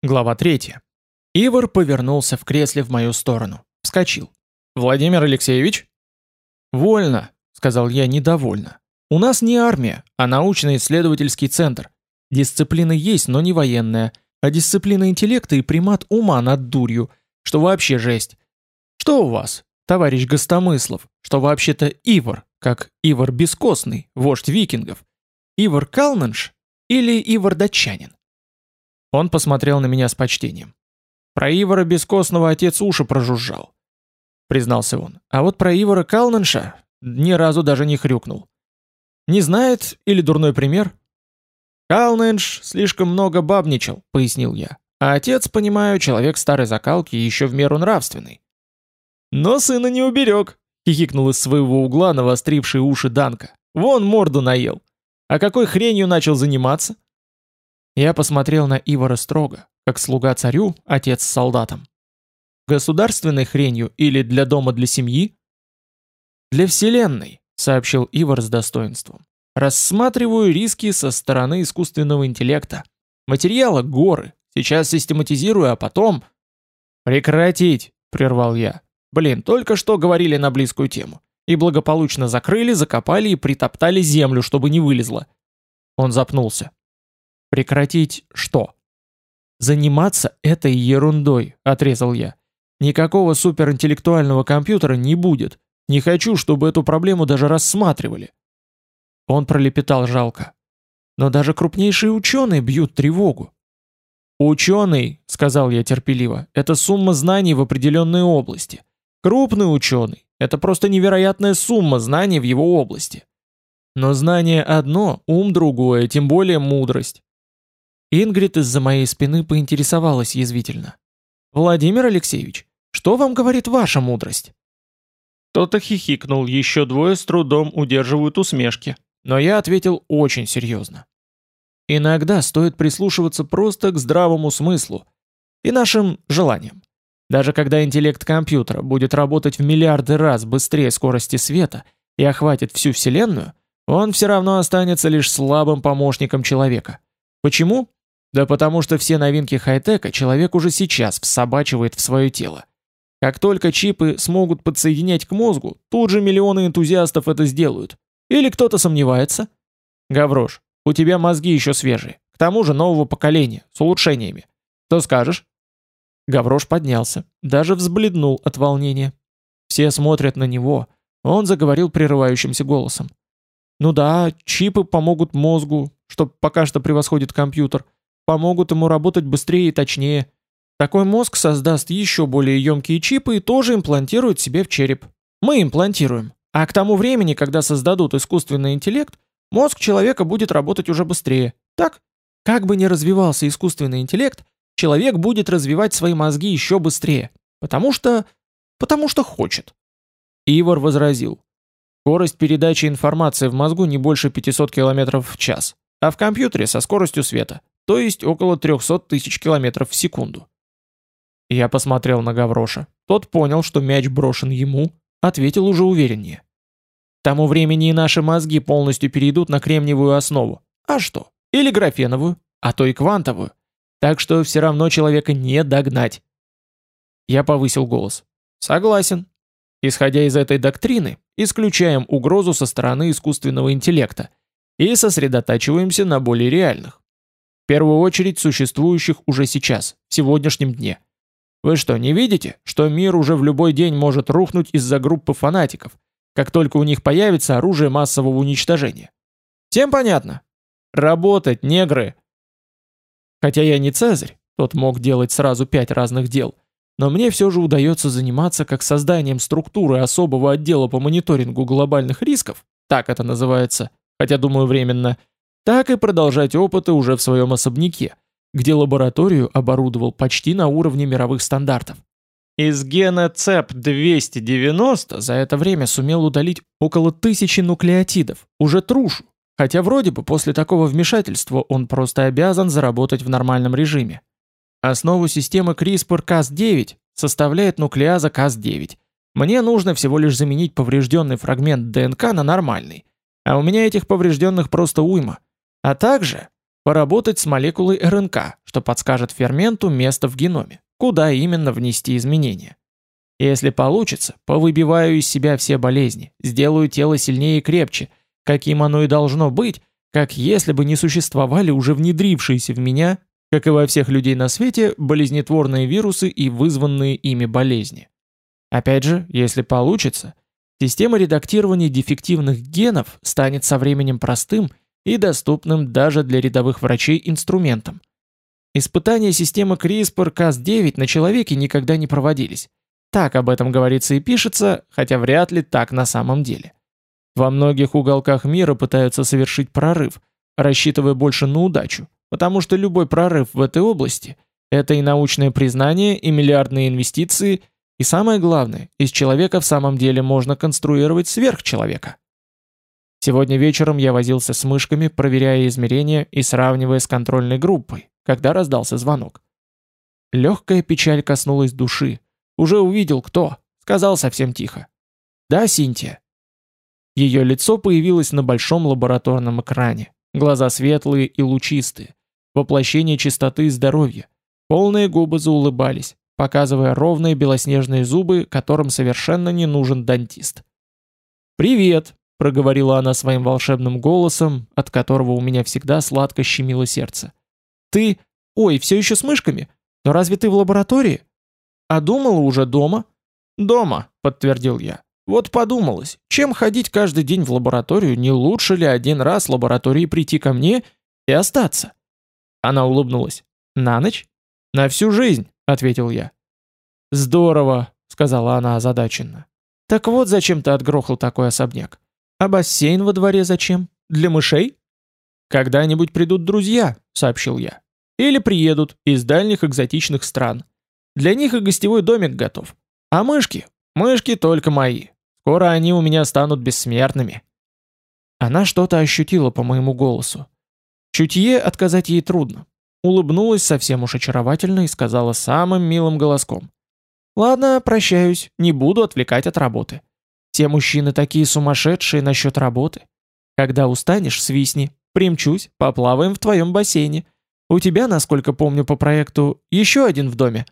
Глава 3. Ивар повернулся в кресле в мою сторону. Вскочил. «Владимир Алексеевич?» «Вольно», — сказал я недовольно. «У нас не армия, а научно-исследовательский центр. Дисциплина есть, но не военная. А дисциплина интеллекта и примат ума над дурью, что вообще жесть. Что у вас, товарищ Гостомыслов, что вообще-то Ивар, как Ивар Бескостный, вождь викингов? Ивар Калнанш или Ивар Датчанин?» Он посмотрел на меня с почтением. Про Ивара Бескостного отец уши прожужжал. Признался он. А вот про Ивара Калнанша ни разу даже не хрюкнул. Не знает или дурной пример? Калнанш слишком много бабничал, пояснил я. А отец, понимаю, человек старой закалки и еще в меру нравственный. Но сына не уберег, хихикнул из своего угла навостривший уши Данка. Вон морду наел. А какой хренью начал заниматься? Я посмотрел на Ивара строго, как слуга царю, отец с солдатом. Государственной хренью или для дома для семьи? Для вселенной, сообщил Ивар с достоинством. Рассматриваю риски со стороны искусственного интеллекта. Материала горы. Сейчас систематизирую, а потом... Прекратить, прервал я. Блин, только что говорили на близкую тему. И благополучно закрыли, закопали и притоптали землю, чтобы не вылезла. Он запнулся. Прекратить что? Заниматься этой ерундой, отрезал я. Никакого суперинтеллектуального компьютера не будет. Не хочу, чтобы эту проблему даже рассматривали. Он пролепетал жалко. Но даже крупнейшие ученые бьют тревогу. «Ученый», — сказал я терпеливо, — «это сумма знаний в определенной области. Крупный ученый — это просто невероятная сумма знаний в его области. Но знание одно, ум другое, тем более мудрость. Ингрид из-за моей спины поинтересовалась язвительно. «Владимир Алексеевич, что вам говорит ваша мудрость?» Кто-то хихикнул, еще двое с трудом удерживают усмешки. Но я ответил очень серьезно. Иногда стоит прислушиваться просто к здравому смыслу и нашим желаниям. Даже когда интеллект компьютера будет работать в миллиарды раз быстрее скорости света и охватит всю Вселенную, он все равно останется лишь слабым помощником человека. Почему? Да потому что все новинки хай-тека человек уже сейчас всобачивает в свое тело. Как только чипы смогут подсоединять к мозгу, тут же миллионы энтузиастов это сделают. Или кто-то сомневается? Гаврош, у тебя мозги еще свежие, к тому же нового поколения, с улучшениями. Что скажешь? Гаврош поднялся, даже взбледнул от волнения. Все смотрят на него. Он заговорил прерывающимся голосом. Ну да, чипы помогут мозгу, что пока что превосходит компьютер помогут ему работать быстрее и точнее. Такой мозг создаст еще более емкие чипы и тоже имплантирует себе в череп. Мы имплантируем. А к тому времени, когда создадут искусственный интеллект, мозг человека будет работать уже быстрее. Так? Как бы ни развивался искусственный интеллект, человек будет развивать свои мозги еще быстрее. Потому что... потому что хочет. Ивар возразил. Скорость передачи информации в мозгу не больше 500 км в час, а в компьютере со скоростью света то есть около 300 тысяч километров в секунду. Я посмотрел на Гавроша. Тот понял, что мяч брошен ему, ответил уже увереннее. К тому времени и наши мозги полностью перейдут на кремниевую основу. А что? Или графеновую, а то и квантовую. Так что все равно человека не догнать. Я повысил голос. Согласен. Исходя из этой доктрины, исключаем угрозу со стороны искусственного интеллекта и сосредотачиваемся на более реальных первую очередь существующих уже сейчас, в сегодняшнем дне. Вы что, не видите, что мир уже в любой день может рухнуть из-за группы фанатиков, как только у них появится оружие массового уничтожения? Всем понятно? Работать, негры! Хотя я не Цезарь, тот мог делать сразу пять разных дел, но мне все же удается заниматься как созданием структуры особого отдела по мониторингу глобальных рисков, так это называется, хотя думаю временно, так и продолжать опыты уже в своем особняке, где лабораторию оборудовал почти на уровне мировых стандартов. Из гена CEP290 за это время сумел удалить около тысячи нуклеотидов, уже трушу, хотя вроде бы после такого вмешательства он просто обязан заработать в нормальном режиме. Основу системы CRISPR-Cas9 составляет нуклеаза Cas9. Мне нужно всего лишь заменить поврежденный фрагмент ДНК на нормальный, а у меня этих поврежденных просто уйма. А также поработать с молекулой РНК, что подскажет ферменту место в геноме, куда именно внести изменения. Если получится, повыбиваю из себя все болезни, сделаю тело сильнее и крепче, каким оно и должно быть, как если бы не существовали уже внедрившиеся в меня, как и во всех людей на свете, болезнетворные вирусы и вызванные ими болезни. Опять же, если получится, система редактирования дефективных генов станет со временем простым и доступным даже для рядовых врачей инструментом. Испытания системы CRISPR-Cas9 на человеке никогда не проводились. Так об этом говорится и пишется, хотя вряд ли так на самом деле. Во многих уголках мира пытаются совершить прорыв, рассчитывая больше на удачу, потому что любой прорыв в этой области – это и научное признание, и миллиардные инвестиции, и самое главное, из человека в самом деле можно конструировать сверхчеловека. Сегодня вечером я возился с мышками, проверяя измерения и сравнивая с контрольной группой, когда раздался звонок. Легкая печаль коснулась души, уже увидел кто. Сказал совсем тихо. Да, Синтия. Ее лицо появилось на большом лабораторном экране. Глаза светлые и лучистые. Воплощение чистоты и здоровья. Полные губы заулыбались, показывая ровные белоснежные зубы, которым совершенно не нужен дантист. «Привет!» — проговорила она своим волшебным голосом, от которого у меня всегда сладко щемило сердце. «Ты... Ой, все еще с мышками? Но разве ты в лаборатории?» А думала уже дома? Дома, подтвердил я. Вот подумалось, чем ходить каждый день в лабораторию, не лучше ли один раз в лаборатории прийти ко мне и остаться? Она улыбнулась. На ночь? На всю жизнь, ответил я. Здорово, сказала она озадаченно. Так вот зачем ты отгрохал такой особняк? А бассейн во дворе зачем? Для мышей? Когда-нибудь придут друзья, сообщил я. Или приедут из дальних экзотичных стран. Для них и гостевой домик готов. А мышки? Мышки только мои. Скоро они у меня станут бессмертными. Она что-то ощутила по моему голосу. Чутье отказать ей трудно. Улыбнулась совсем уж очаровательно и сказала самым милым голоском. «Ладно, прощаюсь, не буду отвлекать от работы. Все мужчины такие сумасшедшие насчет работы. Когда устанешь, свистни, примчусь, поплаваем в твоем бассейне. У тебя, насколько помню по проекту, еще один в доме».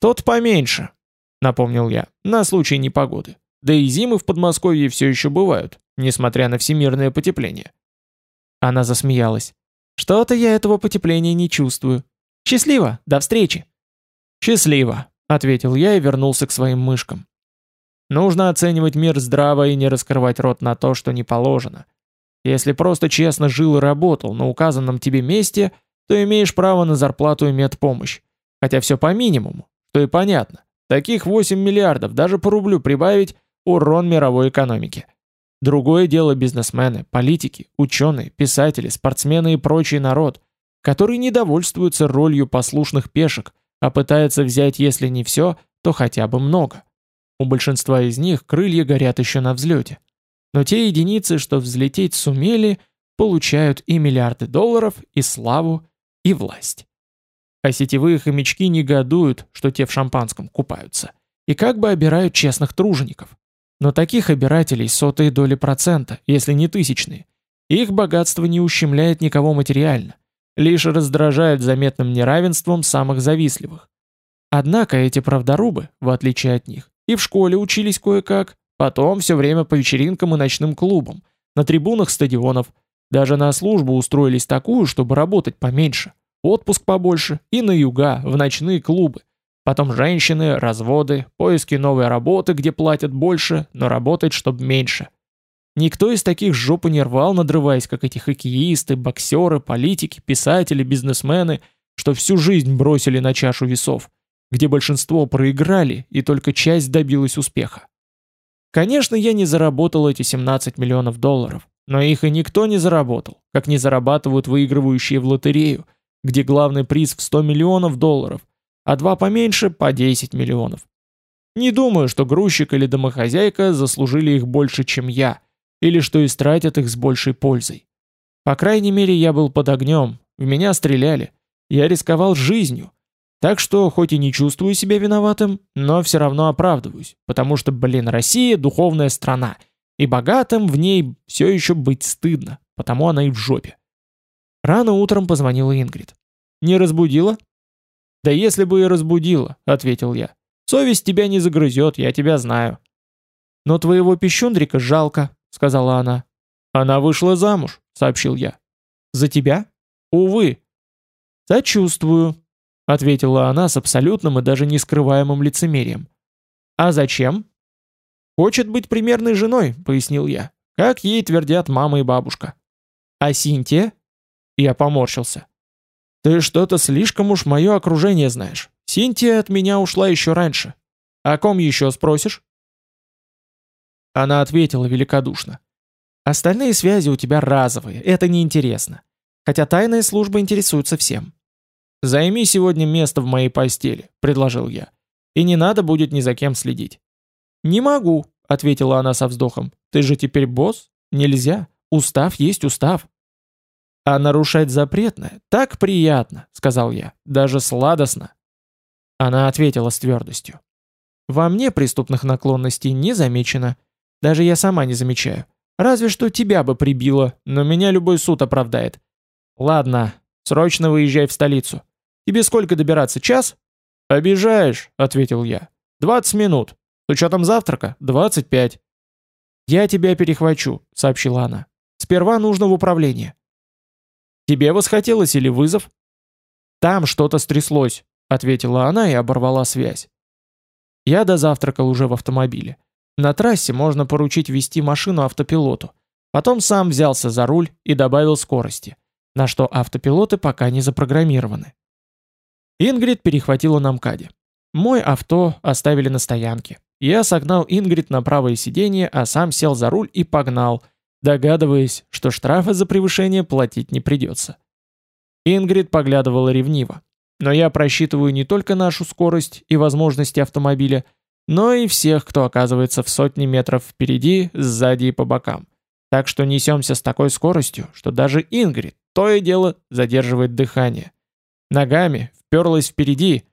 «Тот поменьше», — напомнил я, — «на случай непогоды. Да и зимы в Подмосковье все еще бывают, несмотря на всемирное потепление». Она засмеялась. «Что-то я этого потепления не чувствую. Счастливо, до встречи!» «Счастливо», — ответил я и вернулся к своим мышкам. «Нужно оценивать мир здраво и не раскрывать рот на то, что не положено. Если просто честно жил и работал на указанном тебе месте, то имеешь право на зарплату и медпомощь. Хотя все по минимуму, что и понятно. Таких 8 миллиардов даже по рублю прибавить – урон мировой экономике. Другое дело бизнесмены, политики, ученые, писатели, спортсмены и прочий народ, который не довольствуется ролью послушных пешек, а пытается взять если не все, то хотя бы много. У большинства из них крылья горят еще на взлете. Но те единицы, что взлететь сумели, получают и миллиарды долларов, и славу, и власть. А сетевые хомячки негодуют, что те в шампанском купаются. И как бы обирают честных тружеников. Но таких обирателей сотые доли процента, если не тысячные. Их богатство не ущемляет никого материально, лишь раздражает заметным неравенством самых завистливых. Однако эти правдорубы, в отличие от них, и в школе учились кое-как, потом все время по вечеринкам и ночным клубам, на трибунах стадионов, даже на службу устроились такую, чтобы работать поменьше отпуск побольше и на юга, в ночные клубы. Потом женщины, разводы, поиски новой работы, где платят больше, но работать, чтобы меньше. Никто из таких жопы не рвал, надрываясь, как эти хоккеисты, боксеры, политики, писатели, бизнесмены, что всю жизнь бросили на чашу весов, где большинство проиграли и только часть добилась успеха. Конечно, я не заработал эти 17 миллионов долларов, но их и никто не заработал, как не зарабатывают выигрывающие в лотерею – где главный приз в 100 миллионов долларов, а два поменьше – по 10 миллионов. Не думаю, что грузчик или домохозяйка заслужили их больше, чем я, или что истратят их с большей пользой. По крайней мере, я был под огнем, в меня стреляли, я рисковал жизнью, так что хоть и не чувствую себя виноватым, но все равно оправдываюсь, потому что, блин, Россия – духовная страна, и богатым в ней все еще быть стыдно, потому она и в жопе. Рано утром позвонила Ингрид. Не разбудила?» «Да если бы и разбудила», — ответил я. «Совесть тебя не загрызет, я тебя знаю». «Но твоего пищундрика жалко», — сказала она. «Она вышла замуж», — сообщил я. «За тебя?» «Увы». «Сочувствую», — ответила она с абсолютным и даже нескрываемым лицемерием. «А зачем?» «Хочет быть примерной женой», — пояснил я. «Как ей твердят мама и бабушка». «А Синтия?» Я поморщился. «Ты что-то слишком уж мое окружение знаешь. Синтия от меня ушла еще раньше. О ком еще спросишь?» Она ответила великодушно. «Остальные связи у тебя разовые, это неинтересно. Хотя тайная служба интересуется всем». «Займи сегодня место в моей постели», — предложил я. «И не надо будет ни за кем следить». «Не могу», — ответила она со вздохом. «Ты же теперь босс? Нельзя. Устав есть устав». «А нарушать запретное так приятно», — сказал я, — «даже сладостно». Она ответила с твердостью. «Во мне преступных наклонностей не замечено. Даже я сама не замечаю. Разве что тебя бы прибило, но меня любой суд оправдает. Ладно, срочно выезжай в столицу. Тебе сколько добираться, час?» «Обижаешь», — ответил я. «Двадцать минут. С учетом завтрака — двадцать пять». «Я тебя перехвачу», — сообщила она. «Сперва нужно в управление». Тебе восхотелось или вызов?» «Там что-то стряслось», — ответила она и оборвала связь. Я дозавтракал уже в автомобиле. На трассе можно поручить вести машину автопилоту. Потом сам взялся за руль и добавил скорости, на что автопилоты пока не запрограммированы. Ингрид перехватила на МКАДе. Мой авто оставили на стоянке. Я согнал Ингрид на правое сиденье, а сам сел за руль и погнал — догадываясь, что штрафы за превышение платить не придется. Ингрид поглядывала ревниво. Но я просчитываю не только нашу скорость и возможности автомобиля, но и всех, кто оказывается в сотни метров впереди, сзади и по бокам. Так что несемся с такой скоростью, что даже Ингрид то и дело задерживает дыхание. Ногами вперлась впереди,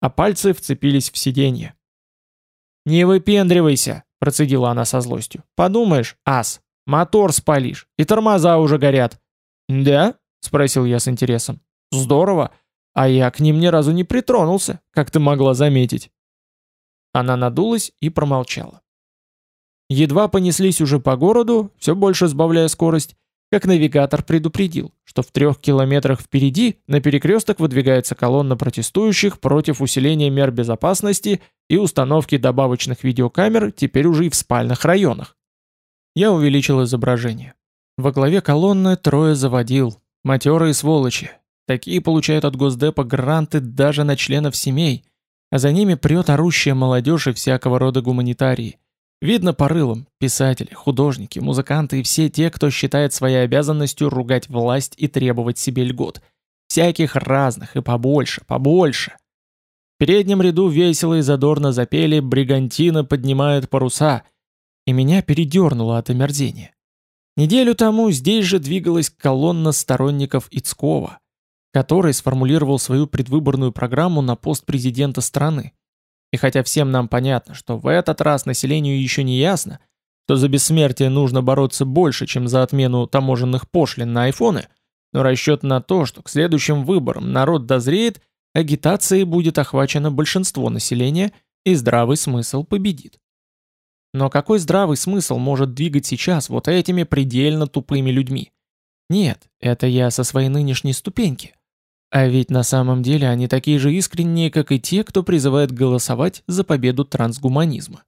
а пальцы вцепились в сиденье. «Не выпендривайся!» – процедила она со злостью. «Подумаешь, ас, Мотор спалишь, и тормоза уже горят». «Да?» — спросил я с интересом. «Здорово. А я к ним ни разу не притронулся, как ты могла заметить». Она надулась и промолчала. Едва понеслись уже по городу, все больше сбавляя скорость, как навигатор предупредил, что в трех километрах впереди на перекресток выдвигается колонна протестующих против усиления мер безопасности и установки добавочных видеокамер теперь уже и в спальных районах. Я увеличил изображение. Во главе колонны трое заводил, матерые сволочи. Такие получают от Госдепа гранты даже на членов семей, а за ними прет орущая молодежь и всякого рода гуманитарии. Видно по рылам, писатели, художники, музыканты и все те, кто считает своей обязанностью ругать власть и требовать себе льгот. Всяких разных и побольше, побольше. В переднем ряду весело и задорно запели «Бригантина поднимает паруса», и меня передернуло от омерзения. Неделю тому здесь же двигалась колонна сторонников Ицкова, который сформулировал свою предвыборную программу на пост президента страны. И хотя всем нам понятно, что в этот раз населению еще не ясно, что за бессмертие нужно бороться больше, чем за отмену таможенных пошлин на айфоны, но расчет на то, что к следующим выборам народ дозреет, агитацией будет охвачено большинство населения и здравый смысл победит. Но какой здравый смысл может двигать сейчас вот этими предельно тупыми людьми? Нет, это я со своей нынешней ступеньки. А ведь на самом деле они такие же искренние, как и те, кто призывает голосовать за победу трансгуманизма.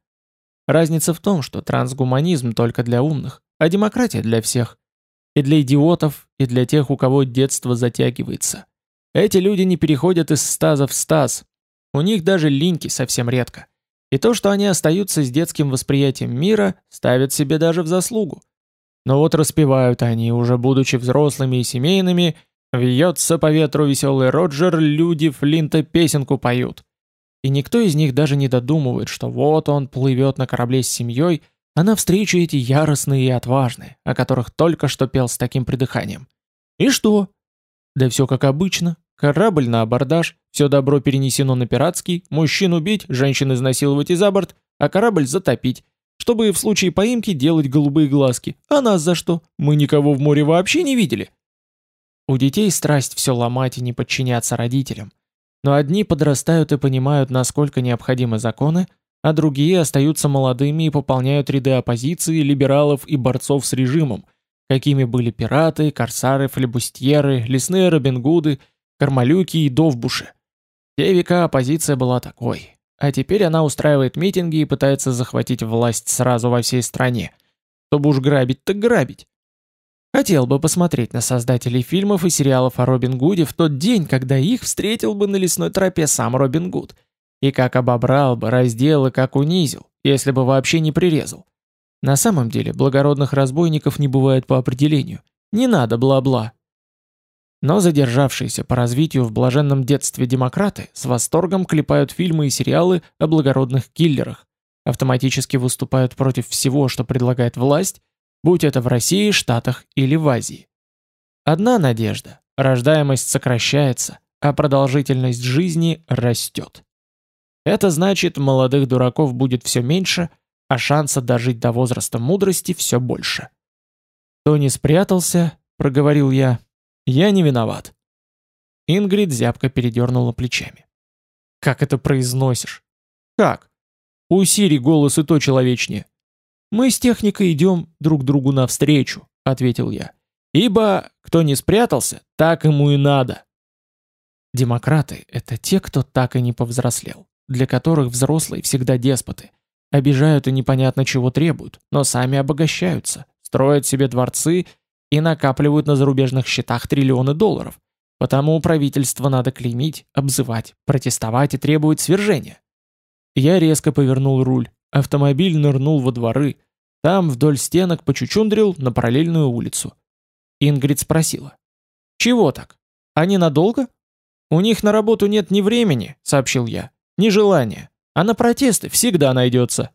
Разница в том, что трансгуманизм только для умных, а демократия для всех. И для идиотов, и для тех, у кого детство затягивается. Эти люди не переходят из стаза в стаз. У них даже линьки совсем редко. И то, что они остаются с детским восприятием мира, ставят себе даже в заслугу. Но вот распевают они, уже будучи взрослыми и семейными, «Вьется по ветру веселый Роджер, люди Флинта песенку поют». И никто из них даже не додумывает, что вот он плывет на корабле с семьей, а навстречу эти яростные и отважные, о которых только что пел с таким придыханием. И что? Да все как обычно. Корабль на абордаж, все добро перенесено на пиратский, мужчин убить, женщин изнасиловать и за борт, а корабль затопить, чтобы в случае поимки делать голубые глазки. А нас за что? Мы никого в море вообще не видели. У детей страсть все ломать и не подчиняться родителям. Но одни подрастают и понимают, насколько необходимы законы, а другие остаются молодыми и пополняют ряды оппозиции, либералов и борцов с режимом, какими были пираты, корсары, флебустьеры, лесные робингуды, кармалюки и довбуши. Те века оппозиция была такой, а теперь она устраивает митинги и пытается захватить власть сразу во всей стране. Чтобы уж грабить, так грабить. Хотел бы посмотреть на создателей фильмов и сериалов о Робин Гуде в тот день, когда их встретил бы на лесной тропе сам Робин Гуд. И как обобрал бы, раздел и как унизил, если бы вообще не прирезал. На самом деле, благородных разбойников не бывает по определению. Не надо бла-бла. Но задержавшиеся по развитию в блаженном детстве демократы с восторгом клепают фильмы и сериалы о благородных киллерах, автоматически выступают против всего, что предлагает власть, будь это в России, Штатах или в Азии. Одна надежда – рождаемость сокращается, а продолжительность жизни растет. Это значит, молодых дураков будет все меньше, а шанса дожить до возраста мудрости все больше. «Кто не спрятался?» – проговорил я. «Я не виноват». Ингрид зябко передернула плечами. «Как это произносишь?» «Как?» «У Сири голос и то человечнее. «Мы с техникой идем друг другу навстречу», — ответил я. «Ибо кто не спрятался, так ему и надо». Демократы — это те, кто так и не повзрослел, для которых взрослые всегда деспоты. Обижают и непонятно чего требуют, но сами обогащаются, строят себе дворцы и накапливают на зарубежных счетах триллионы долларов. Потому правительство надо клеймить, обзывать, протестовать и требовать свержения. Я резко повернул руль, автомобиль нырнул во дворы, там вдоль стенок почучундрил на параллельную улицу. Ингрид спросила. «Чего так? Они надолго?» «У них на работу нет ни времени», — сообщил я, — «ни желания. А на протесты всегда найдется».